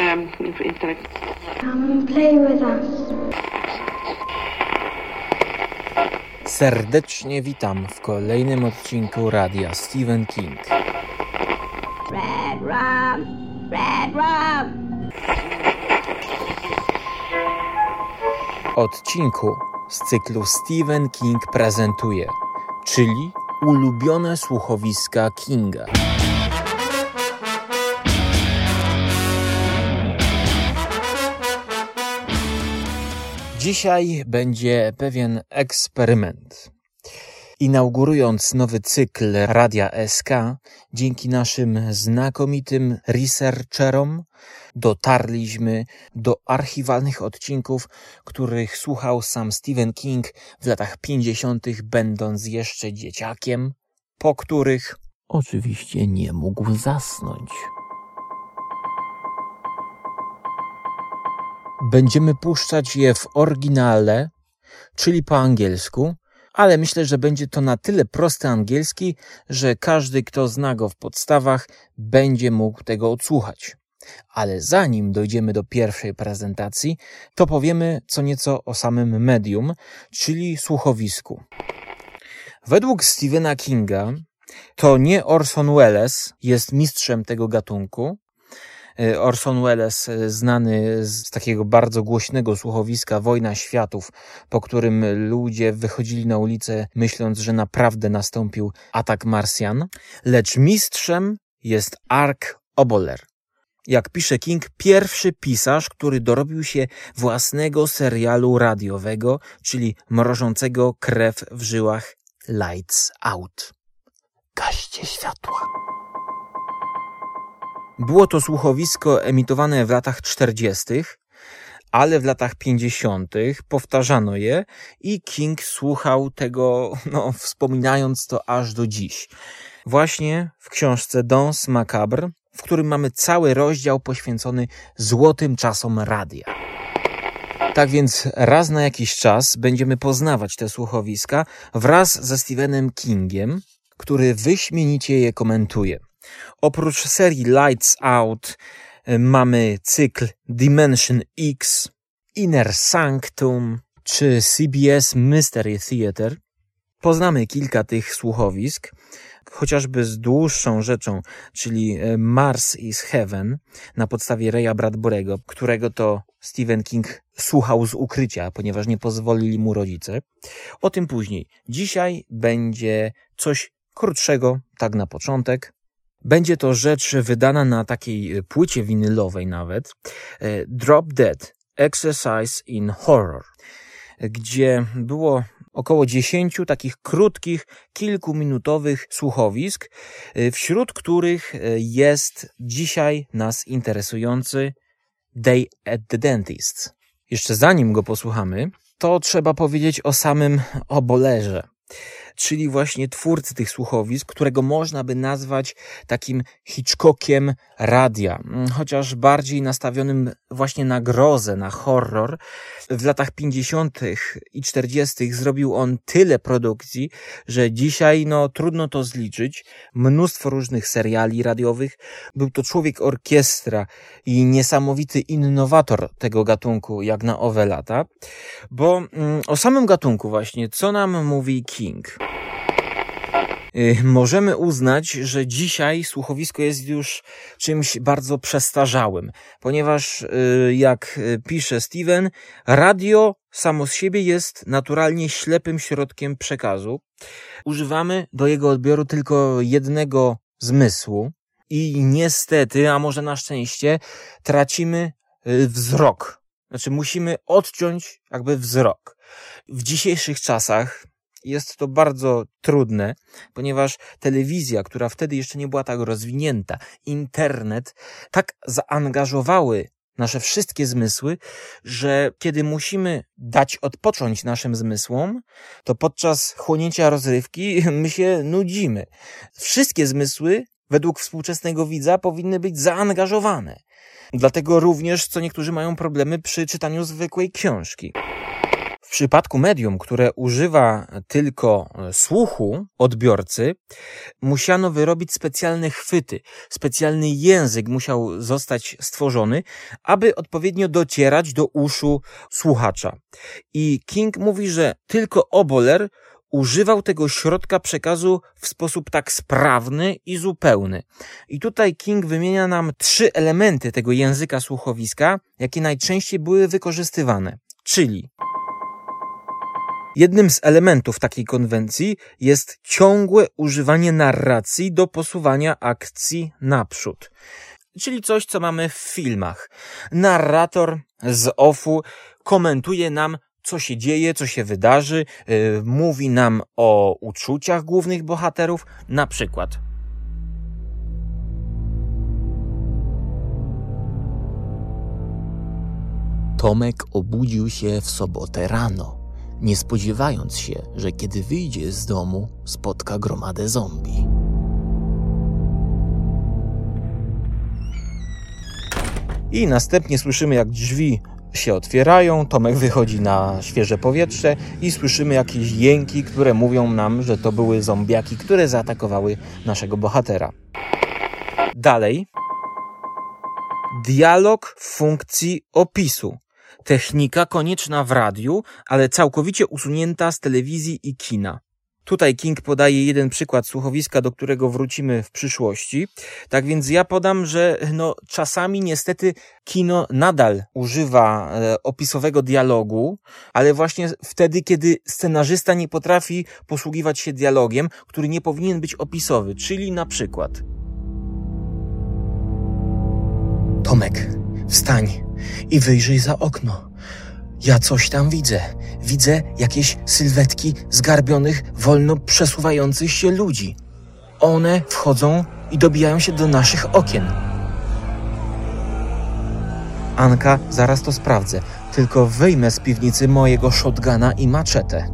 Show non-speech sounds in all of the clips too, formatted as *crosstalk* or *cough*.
um, intellect. Come and play with us. Serdecznie witam w kolejnym odcinku radia Stephen King. Red rum, red rum. Odcinku z cyklu Stephen King prezentuje, czyli ulubione słuchowiska Kinga. Dzisiaj będzie pewien eksperyment. Inaugurując nowy cykl Radia SK, dzięki naszym znakomitym researcherom dotarliśmy do archiwalnych odcinków, których słuchał sam Stephen King w latach 50., będąc jeszcze dzieciakiem, po których oczywiście nie mógł zasnąć. Będziemy puszczać je w oryginale, czyli po angielsku, ale myślę, że będzie to na tyle prosty angielski, że każdy, kto zna go w podstawach, będzie mógł tego odsłuchać. Ale zanim dojdziemy do pierwszej prezentacji, to powiemy co nieco o samym medium, czyli słuchowisku. Według Stephena Kinga to nie Orson Welles jest mistrzem tego gatunku, Orson Welles, e, znany z takiego bardzo głośnego słuchowiska Wojna Światów, po którym ludzie wychodzili na ulicę myśląc, że naprawdę nastąpił atak Marsjan, lecz mistrzem jest Ark Oboler. Jak pisze King, pierwszy pisarz, który dorobił się własnego serialu radiowego, czyli mrożącego krew w żyłach Lights Out. Gaście światła. Było to słuchowisko emitowane w latach 40., ale w latach 50. powtarzano je i King słuchał tego, *laughs* no, wspominając to aż do dziś. Właśnie w książce Dons Macabre, w którym mamy cały rozdział poświęcony złotym czasom radia. Tak więc raz na jakiś czas będziemy poznawać te słuchowiska wraz ze Stephenem Kingiem, który wyśmienicie je komentuje. Oprócz serii Lights Out y, mamy cykl Dimension X, Inner Sanctum czy CBS Mystery Theater. Poznamy kilka tych słuchowisk, chociażby z dłuższą rzeczą, czyli y, Mars is Heaven na podstawie Raya Bradburego, którego to Stephen King słuchał z ukrycia, ponieważ nie pozwolili mu rodzice. O tym później. Dzisiaj będzie coś krótszego, tak na początek. Będzie to rzecz wydana na takiej płycie winylowej nawet. E, Drop Dead Exercise in Horror, gdzie było około dziesięciu takich krótkich, kilkuminutowych słuchowisk, e, wśród których e, jest dzisiaj nas interesujący Day at the Dentist. Jeszcze zanim go posłuchamy, to trzeba powiedzieć o samym obolerze czyli właśnie twórcy tych słuchowisk, którego można by nazwać takim Hitchcockiem radia, mm, chociaż bardziej nastawionym właśnie na grozę, na horror. W latach 50. i 40. zrobił on tyle produkcji, że dzisiaj no trudno to zliczyć. Mnóstwo różnych seriali radiowych. Był to człowiek orkiestra i niesamowity innowator tego gatunku, jak na owe lata. Bo mm, o samym gatunku właśnie, co nam mówi King? Y, możemy uznać, że dzisiaj słuchowisko jest już czymś bardzo przestarzałym, ponieważ, y, jak y, pisze Steven, radio samo z siebie jest naturalnie ślepym środkiem przekazu. Używamy do jego odbioru tylko jednego zmysłu i niestety, a może na szczęście, tracimy wzrok. Znaczy musimy odciąć jakby wzrok. W dzisiejszych czasach jest to bardzo trudne, ponieważ telewizja, która wtedy jeszcze nie była tak rozwinięta, internet, tak zaangażowały nasze wszystkie zmysły, że kiedy musimy dać odpocząć naszym zmysłom, to podczas chłonięcia rozrywki *laughs* my się nudzimy. Wszystkie zmysły, według współczesnego widza, powinny być zaangażowane. Dlatego również co niektórzy mają problemy przy czytaniu zwykłej książki. Przypadku medium, które używa tylko słuchu odbiorcy, musiano wyrobić specjalne chwyty, specjalny język musiał zostać stworzony, aby odpowiednio docierać do uszu słuchacza. I King mówi, że tylko Oboler używał tego środka przekazu w sposób tak sprawny i zupełny. I tutaj King wymienia nam trzy elementy tego języka słuchowiska, jakie najczęściej były wykorzystywane. Czyli Jednym z elementów takiej konwencji jest ciągłe używanie narracji do posuwania akcji naprzód. Czyli coś, co mamy w filmach. Narrator z offu komentuje nam co się dzieje, co się wydarzy, yy, mówi nam o uczuciach głównych bohaterów, na przykład. Tomek obudził się w sobotę rano, nie spodziewając się, że kiedy wyjdzie z domu, spotka gromadę zombie. I następnie słyszymy, jak drzwi się otwierają, Tomek wychodzi na świeże powietrze i słyszymy jakieś jęki, które mówią nam, że to były zombiaki, które zaatakowały naszego bohatera. Dalej. Dialog w funkcji opisu. Technika konieczna w radiu, ale całkowicie usunięta z telewizji i kina. Tutaj King podaje jeden przykład słuchowiska, do którego wrócimy w przyszłości. Tak więc ja podam, że no, czasami niestety kino nadal używa e, opisowego dialogu, ale właśnie wtedy, kiedy scenarzysta nie potrafi posługiwać się dialogiem, który nie powinien być opisowy, czyli na przykład. Tomek, wstań i wyjrzyj za okno. Ja coś tam widzę. Widzę jakieś sylwetki zgarbionych, wolno przesuwających się ludzi. One wchodzą i dobijają się do naszych okien. Anka, zaraz to sprawdzę. Tylko wyjmę z piwnicy mojego shotguna i maczetę.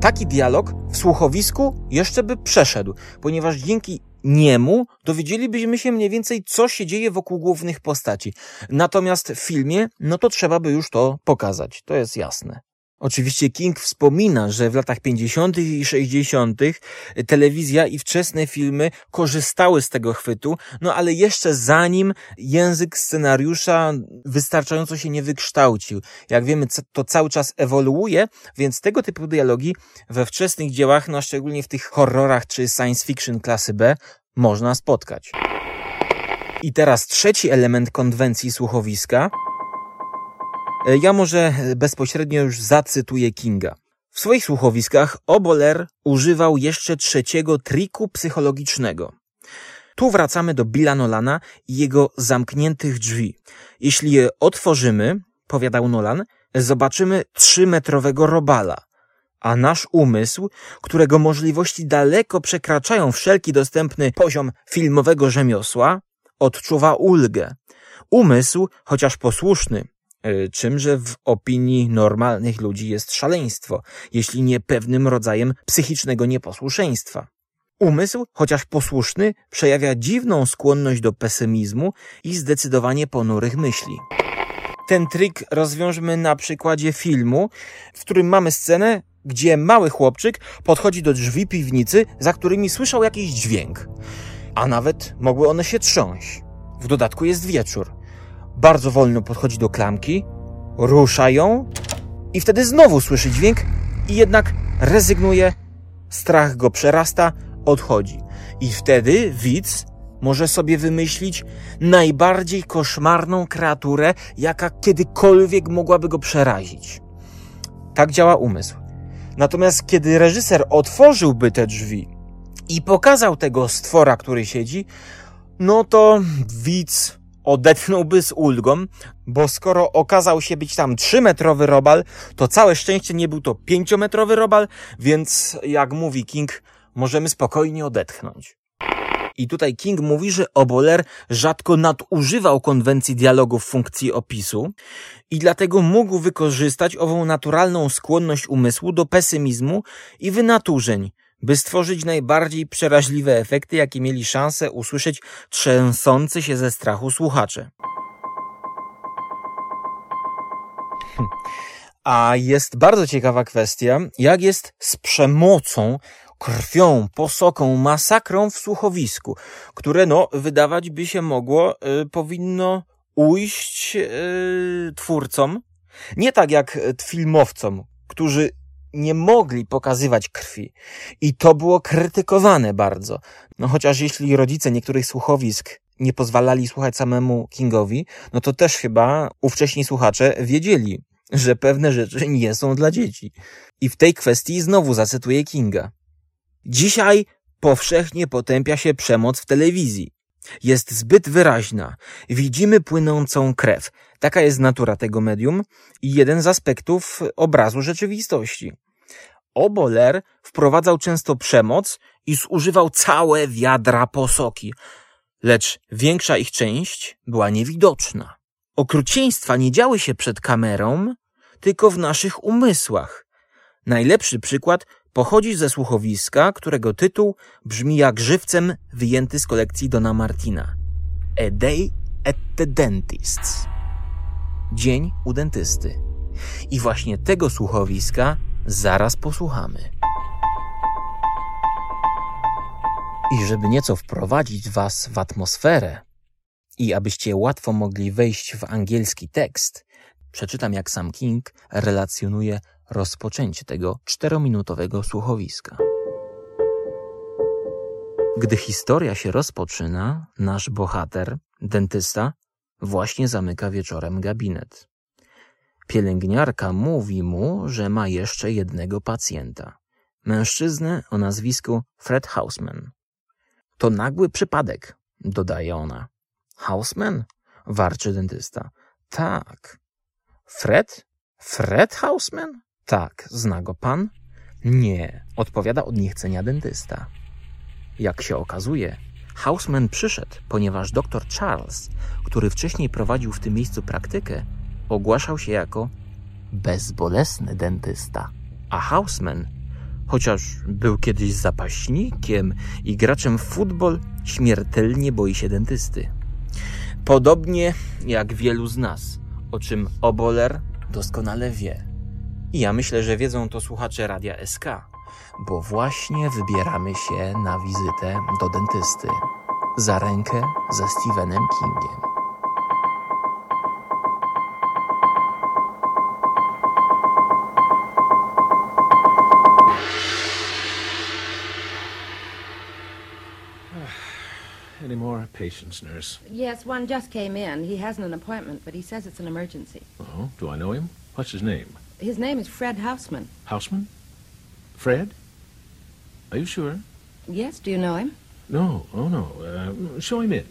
Taki dialog w słuchowisku jeszcze by przeszedł, ponieważ dzięki niemu dowiedzielibyśmy się mniej więcej, co się dzieje wokół głównych postaci. Natomiast w filmie, no to trzeba by już to pokazać. To jest jasne. Oczywiście King wspomina, że w latach 50. i 60. telewizja i wczesne filmy korzystały z tego chwytu, no ale jeszcze zanim język scenariusza wystarczająco się nie wykształcił. Jak wiemy, to cały czas ewoluuje, więc tego typu dialogi we wczesnych dziełach, no szczególnie w tych horrorach czy science fiction klasy B, można spotkać. I teraz trzeci element konwencji słuchowiska – ja może bezpośrednio już zacytuję Kinga. W swoich słuchowiskach Oboler używał jeszcze trzeciego triku psychologicznego. Tu wracamy do Billa Nolana i jego zamkniętych drzwi. Jeśli je otworzymy, powiadał Nolan, zobaczymy trzymetrowego robala, a nasz umysł, którego możliwości daleko przekraczają wszelki dostępny poziom filmowego rzemiosła, odczuwa ulgę. Umysł, chociaż posłuszny, E, czymże w opinii normalnych ludzi jest szaleństwo, jeśli nie pewnym rodzajem psychicznego nieposłuszeństwa. Umysł, chociaż posłuszny, przejawia dziwną skłonność do pesymizmu i zdecydowanie ponurych myśli. Ten trik rozwiążmy na przykładzie filmu, w którym mamy scenę, gdzie mały chłopczyk podchodzi do drzwi piwnicy, za którymi słyszał jakiś dźwięk, a nawet mogły one się trząść. W dodatku jest wieczór bardzo wolno podchodzi do klamki, rusza ją i wtedy znowu słyszy dźwięk i jednak rezygnuje, strach go przerasta, odchodzi. I wtedy widz może sobie wymyślić najbardziej koszmarną kreaturę, jaka kiedykolwiek mogłaby go przerazić. Tak działa umysł. Natomiast kiedy reżyser otworzyłby te drzwi i pokazał tego stwora, który siedzi, no to widz odetchnąłby z ulgą, bo skoro okazał się być tam trzymetrowy robal, to całe szczęście nie był to pięciometrowy robal, więc jak mówi King, możemy spokojnie odetchnąć. I tutaj King mówi, że Oboler rzadko nadużywał konwencji dialogu w funkcji opisu i dlatego mógł wykorzystać ową naturalną skłonność umysłu do pesymizmu i wynaturzeń, by stworzyć najbardziej przeraźliwe efekty, jakie mieli szansę usłyszeć trzęsący się ze strachu słuchacze. A jest bardzo ciekawa kwestia, jak jest z przemocą, krwią, posoką, masakrą w słuchowisku, które, no, wydawać by się mogło, y, powinno ujść y, twórcom. Nie tak jak filmowcom, którzy nie mogli pokazywać krwi. I to było krytykowane bardzo. No chociaż jeśli rodzice niektórych słuchowisk nie pozwalali słuchać samemu Kingowi, no to też chyba ówcześni słuchacze wiedzieli, że pewne rzeczy nie są dla dzieci. I w tej kwestii znowu zacytuję Kinga. Dzisiaj powszechnie potępia się przemoc w telewizji. Jest zbyt wyraźna. Widzimy płynącą krew. Taka jest natura tego medium i jeden z aspektów obrazu rzeczywistości. Oboler wprowadzał często przemoc i zużywał całe wiadra posoki, lecz większa ich część była niewidoczna. Okrucieństwa nie działy się przed kamerą, tylko w naszych umysłach. Najlepszy przykład pochodzi ze słuchowiska, którego tytuł brzmi jak żywcem wyjęty z kolekcji Dona Martina. A Day at the Dentist's. Dzień u dentysty. I właśnie tego słuchowiska zaraz posłuchamy. I żeby nieco wprowadzić Was w atmosferę i abyście łatwo mogli wejść w angielski tekst, przeczytam jak sam King relacjonuje rozpoczęcie tego czterominutowego słuchowiska. Gdy historia się rozpoczyna, nasz bohater, dentysta, właśnie zamyka wieczorem gabinet. Pielęgniarka mówi mu, że ma jeszcze jednego pacjenta. Mężczyznę o nazwisku Fred Hausman. To nagły przypadek, dodaje ona. Hausman? Warczy dentysta. Tak. Fred? Fred Hausman? Tak. Zna go pan? Nie, odpowiada od niechcenia dentysta. Jak się okazuje, Hausman przyszedł, ponieważ dr Charles, który wcześniej prowadził w tym miejscu praktykę, ogłaszał się jako bezbolesny dentysta. A Hausman, chociaż był kiedyś zapaśnikiem i graczem w futbol, śmiertelnie boi się dentysty. Podobnie jak wielu z nas, o czym Oboler doskonale wie. I ja myślę, że wiedzą to słuchacze Radia SK, bo właśnie wybieramy się na wizytę do dentysty za rękę ze Stephenem Kingiem. Patients, nurse? Yes, one just came in. He hasn't an appointment, but he says it's an emergency. Oh, do I know him? What's his name? His name is Fred Houseman. Houseman? Fred? Are you sure? Yes, do you know him? No, oh no. Uh, show him in.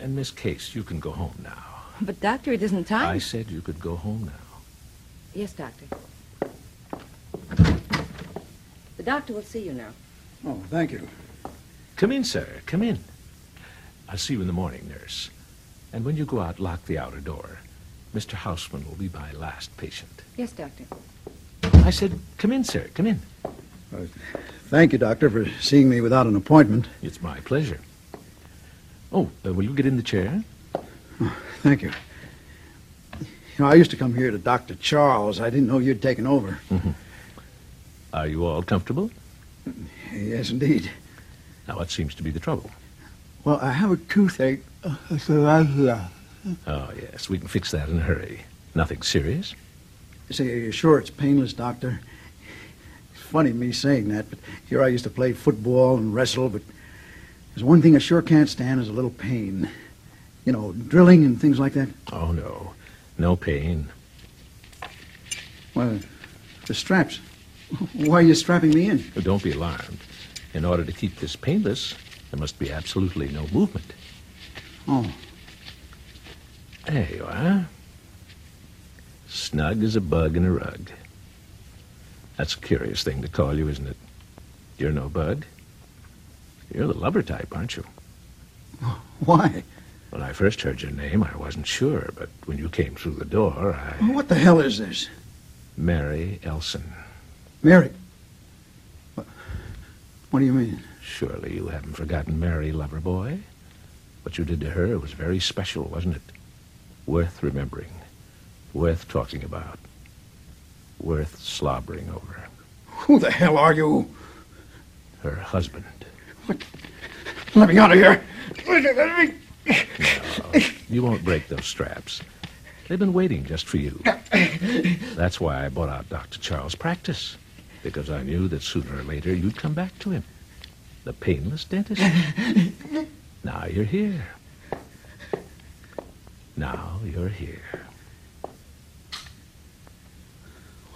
And Miss Case, you can go home now. But, Doctor, it isn't time. I said you could go home now. Yes, Doctor. The doctor will see you now. Oh, thank you. Come in, sir. Come in. I'll see you in the morning, nurse. And when you go out, lock the outer door. Mr. Houseman will be my last patient. Yes, Doctor. I said, come in, sir. Come in. Uh, thank you, Doctor, for seeing me without an appointment. It's my pleasure. Oh, uh, will you get in the chair? Thank you. You know, I used to come here to Dr. Charles. I didn't know you'd taken over. Are you all comfortable? Yes, indeed. Now, what seems to be the trouble? Well, I have a toothache. Uh, Oh, yes, we can fix that in a hurry. Nothing serious? Say, are you sure it's painless, Doctor? It's funny me saying that, but here I used to play football and wrestle, but there's one thing I sure can't stand is a little pain. You know, drilling and things like that. Oh, no. No pain. Well, the straps. *laughs* Why are you strapping me in? Don't be alarmed. In order to keep this painless, there must be absolutely no movement. Oh, There you are. Snug as a bug in a rug. That's a curious thing to call you, isn't it? You're no bug. You're the lover type, aren't you? *laughs* why? When I first heard your name, I wasn't sure, but when you came through the door, I. What the hell is this? Mary Elson. Mary. What, what do you mean? Surely you haven't forgotten Mary lover boy. What you did to her was very special, wasn't it? Worth remembering. Worth talking about. Worth slobbering over. Who the hell are you? Her husband. What? Let me out of here. Let me. You won't break those straps. They've been waiting just for you. That's why I bought out Dr. Charles' practice. Because I knew that sooner or later you'd come back to him. The painless dentist. *laughs* now you're here. Now you're here.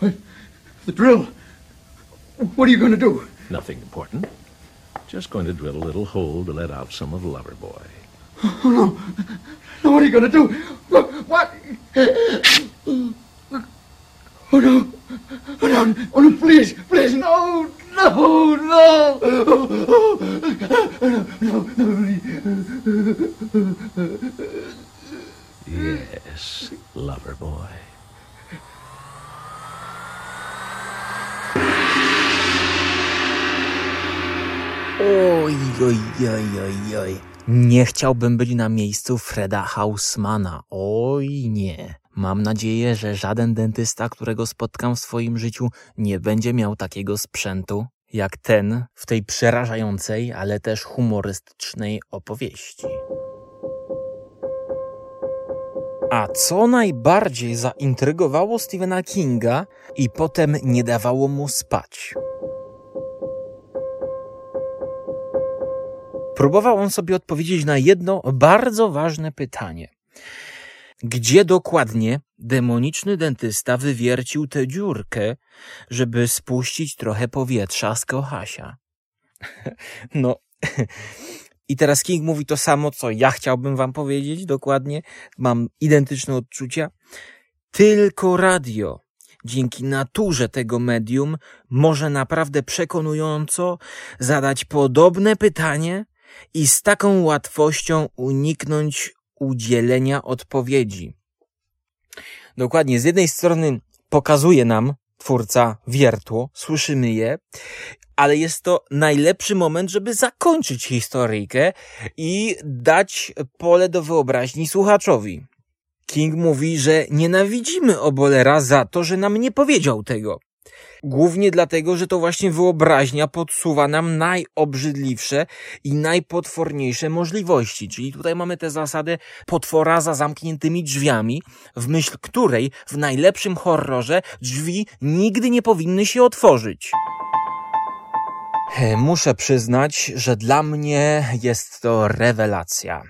What? The drill. What are you going to do? Nothing important. Just going to drill a little hole to let out some of Loverboy. Oh, now, what are you going to do? Look, What? Oh, no. Oh, no. Oh, no, please. Please, no. No, no. No, no, Yes, Loverboy. Oj, oj, oj, oj, oj. Nie chciałbym być na miejscu Freda Hausmana. Oj, nie. Mam nadzieję, że żaden dentysta, którego spotkam w swoim życiu, nie będzie miał takiego sprzętu jak ten w tej przerażającej, ale też humorystycznej opowieści. A co najbardziej zaintrygowało Stephena Kinga i potem nie dawało mu spać? Próbował on sobie odpowiedzieć na jedno bardzo ważne pytanie. Gdzie dokładnie demoniczny dentysta wywiercił tę dziurkę, żeby spuścić trochę powietrza z kochasia? *laughs* No, i teraz King mówi to samo, co ja chciałbym wam powiedzieć dokładnie. Mam identyczne odczucia. Tylko radio, dzięki naturze tego medium, może naprawdę przekonująco zadać podobne pytanie i z taką łatwością uniknąć udzielenia odpowiedzi. Dokładnie, z jednej strony pokazuje nam twórca wiertło, słyszymy je, ale jest to najlepszy moment, żeby zakończyć historyjkę i dać pole do wyobraźni słuchaczowi. King mówi, że nienawidzimy Obolera za to, że nam nie powiedział tego. Głównie dlatego, że to właśnie wyobraźnia podsuwa nam najobrzydliwsze i najpotworniejsze możliwości. Czyli tutaj mamy tę zasadę potwora za zamkniętymi drzwiami, w myśl której w najlepszym horrorze drzwi nigdy nie powinny się otworzyć. Muszę przyznać, że dla mnie jest to rewelacja.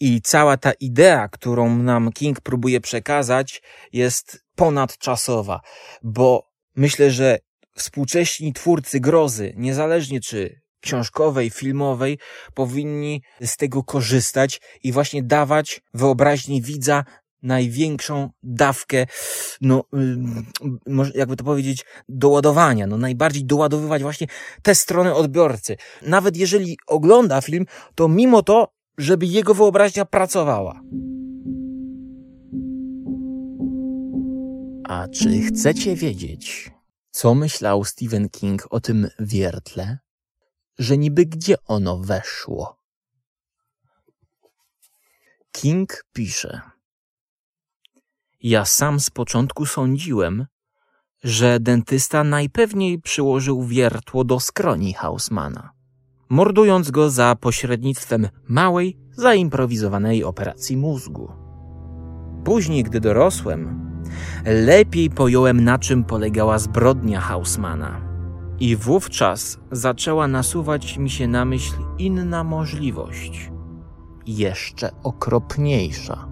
I cała ta idea, którą nam King próbuje przekazać, jest ponadczasowa, bo myślę, że współcześni twórcy grozy, niezależnie czy książkowej, filmowej, powinni z tego korzystać i właśnie dawać wyobraźni widza największą dawkę, no, jakby to powiedzieć, doładowania, no, najbardziej doładowywać właśnie tę stronę odbiorcy. Nawet jeżeli ogląda film, to mimo to, żeby jego wyobraźnia pracowała. A czy chcecie wiedzieć, co myślał Stephen King o tym wiertle? Że niby gdzie ono weszło? King pisze. Ja sam z początku sądziłem, że dentysta najpewniej przyłożył wiertło do skroni Hausmana, mordując go za pośrednictwem małej, zaimprowizowanej operacji mózgu. Później, gdy dorosłem, lepiej pojąłem, na czym polegała zbrodnia Hausmana. I wówczas zaczęła nasuwać mi się na myśl inna możliwość, jeszcze okropniejsza.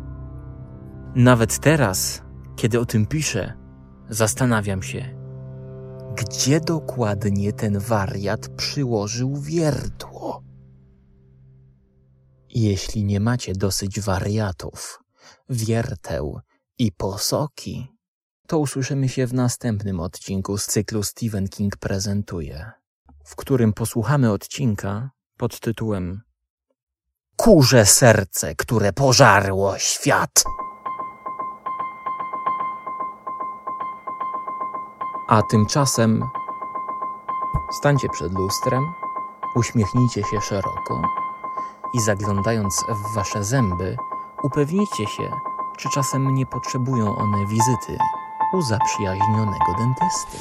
Nawet teraz, kiedy o tym piszę, zastanawiam się, gdzie dokładnie ten wariat przyłożył wiertło. Jeśli nie macie dosyć wariatów, wierteł i posoki, to usłyszymy się w następnym odcinku z cyklu Stephen King prezentuje, w którym posłuchamy odcinka pod tytułem Kurze serce, które pożarło świat. A tymczasem stańcie przed lustrem, uśmiechnijcie się szeroko i zaglądając w wasze zęby, upewnijcie się, czy czasem nie potrzebują one wizyty u zaprzyjaźnionego dentysty?